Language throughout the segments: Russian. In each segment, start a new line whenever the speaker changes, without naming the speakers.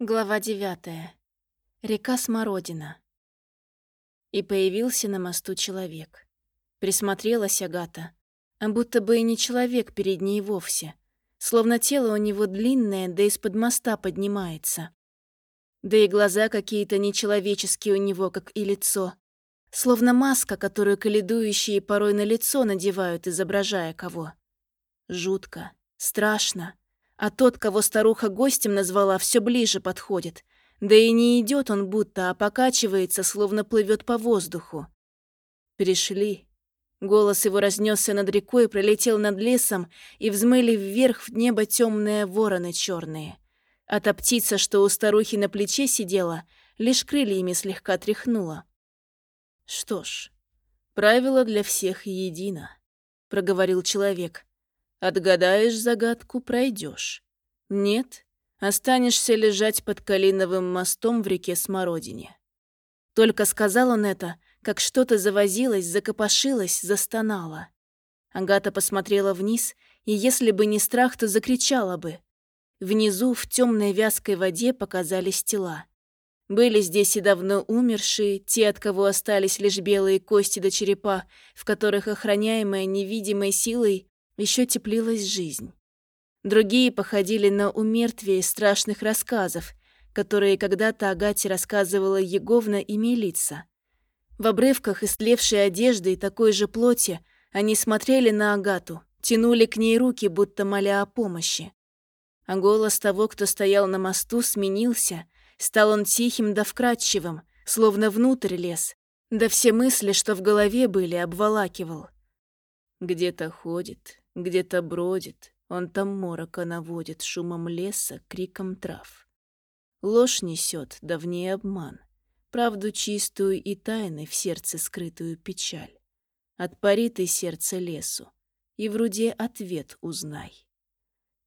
Глава девятая. Река Смородина. И появился на мосту человек. Присмотрелась Агата, а будто бы и не человек перед ней вовсе, словно тело у него длинное, да из-под моста поднимается. Да и глаза какие-то нечеловеческие у него, как и лицо. Словно маска, которую каледующие порой на лицо надевают, изображая кого. Жутко, страшно. А тот, кого старуха гостем назвала, все ближе подходит. Да и не идет он будто, а покачивается, словно плывет по воздуху. Пришли. Голос его разнесся над рекой, пролетел над лесом, и взмыли вверх в небо темные вороны черные. А та птица, что у старухи на плече сидела, лишь крыльями слегка тряхнула. «Что ж, правило для всех едино», — проговорил человек. Отгадаешь загадку, пройдешь. Нет, останешься лежать под Калиновым мостом в реке Смородине. Только сказал он это, как что-то завозилось, закопошилось, застонало. Агата посмотрела вниз, и если бы не страх, то закричала бы. Внизу, в темной вязкой воде, показались тела. Были здесь и давно умершие, те, от кого остались лишь белые кости до черепа, в которых охраняемая невидимой силой еще теплилась жизнь. Другие походили на умертвие страшных рассказов, которые когда-то Агате рассказывала Еговна и Мелица. В обрывках истлевшей одежды и такой же плоти они смотрели на Агату, тянули к ней руки, будто моля о помощи. А голос того, кто стоял на мосту, сменился, стал он тихим да вкрадчивым, словно внутрь лез, да все мысли, что в голове были, обволакивал. Где-то ходит, где-то бродит, он там морока наводит шумом леса, криком трав. Ложь несет, давний обман, правду чистую и тайны в сердце скрытую печаль. Отпари ты сердце лесу, и в руде ответ узнай.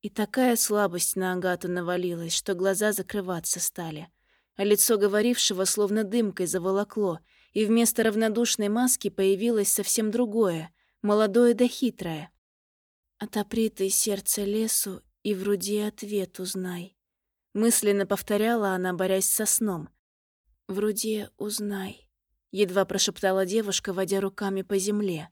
И такая слабость на Агату навалилась, что глаза закрываться стали, а лицо говорившего словно дымкой заволокло, и вместо равнодушной маски появилось совсем другое, молодое да хитрое — Отопри ты сердце лесу и в руде ответ узнай. Мысленно повторяла она, борясь со сном. В руде узнай. Едва прошептала девушка, водя руками по земле.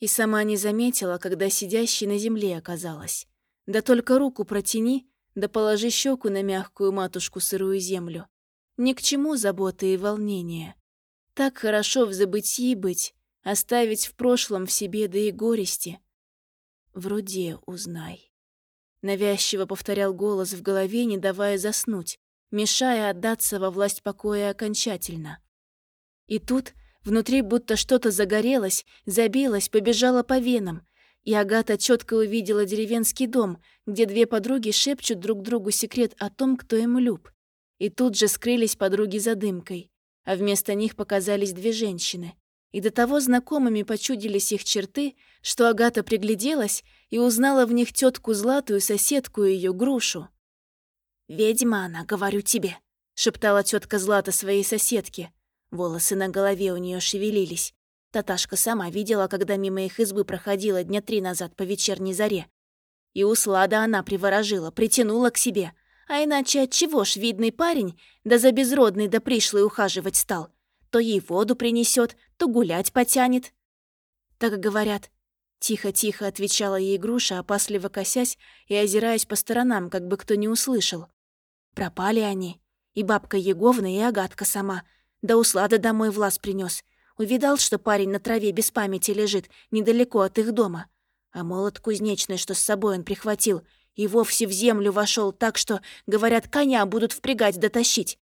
И сама не заметила, когда сидящей на земле оказалась. Да только руку протяни, да положи щеку на мягкую матушку сырую землю. Ни к чему заботы и волнения. Так хорошо в забытии быть, оставить в прошлом в себе да и горести — в руде узнай. Навязчиво повторял голос в голове, не давая заснуть, мешая отдаться во власть покоя окончательно. И тут внутри будто что-то загорелось, забилось, побежало по венам, и Агата четко увидела деревенский дом, где две подруги шепчут друг другу секрет о том, кто им люб. И тут же скрылись подруги за дымкой, а вместо них показались две женщины и до того знакомыми почудились их черты, что Агата пригляделась и узнала в них тетку Златую, соседку ее, Грушу. «Ведьма она, говорю тебе», — шептала тетка Злата своей соседке. Волосы на голове у нее шевелились. Таташка сама видела, когда мимо их избы проходила дня три назад по вечерней заре. И услада она приворожила, притянула к себе. А иначе отчего ж видный парень, да за безродный да пришлый ухаживать стал? То ей воду принесет, то гулять потянет. Так говорят. Тихо-тихо отвечала ей груша, опасливо косясь и озираясь по сторонам, как бы кто не услышал. Пропали они. И бабка Еговна, и Агатка сама. Да услада домой влас принес. Увидал, что парень на траве без памяти лежит, недалеко от их дома. А молот кузнечный, что с собой он прихватил, и вовсе в землю вошел так, что, говорят, коня будут впрягать дотащить.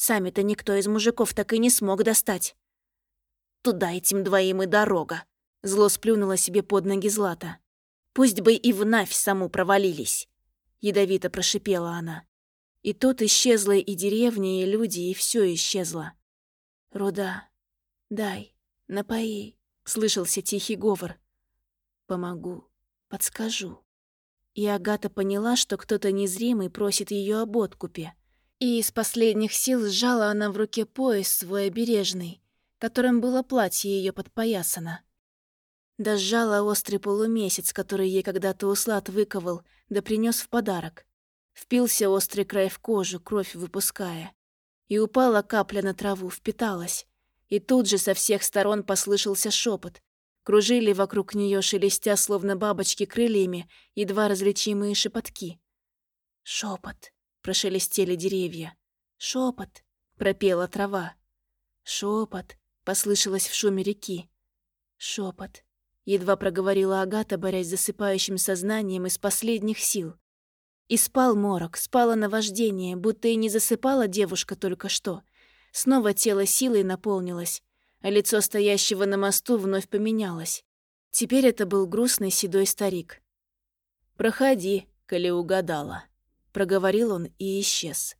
Сами-то никто из мужиков так и не смог достать. Туда этим двоим и дорога. Зло сплюнула себе под ноги Злата. Пусть бы и в Навь саму провалились. Ядовито прошипела она. И тут исчезла и деревня, и люди, и все исчезло. «Руда, дай, напои», — слышался тихий говор. «Помогу, подскажу». И Агата поняла, что кто-то незримый просит ее об откупе. И из последних сил сжала она в руке пояс свой обережный, которым было платье ее подпоясано. Да сжала острый полумесяц, который ей когда-то услад выковал, да принес в подарок. Впился острый край в кожу, кровь выпуская. И упала капля на траву, впиталась. И тут же со всех сторон послышался шепот. Кружили вокруг нее, шелестя, словно бабочки крыльями, едва различимые шепотки. Шепот, прошелестели деревья. Шепот, пропела трава. Шепот, послышалось в шуме реки. Шепот, едва проговорила Агата, борясь с засыпающим сознанием из последних сил. И спал морок, спало наваждение, будто и не засыпала девушка только что. Снова тело силой наполнилось, а лицо стоящего на мосту вновь поменялось. Теперь это был грустный седой старик. «Проходи, коли угадала», — проговорил он и исчез.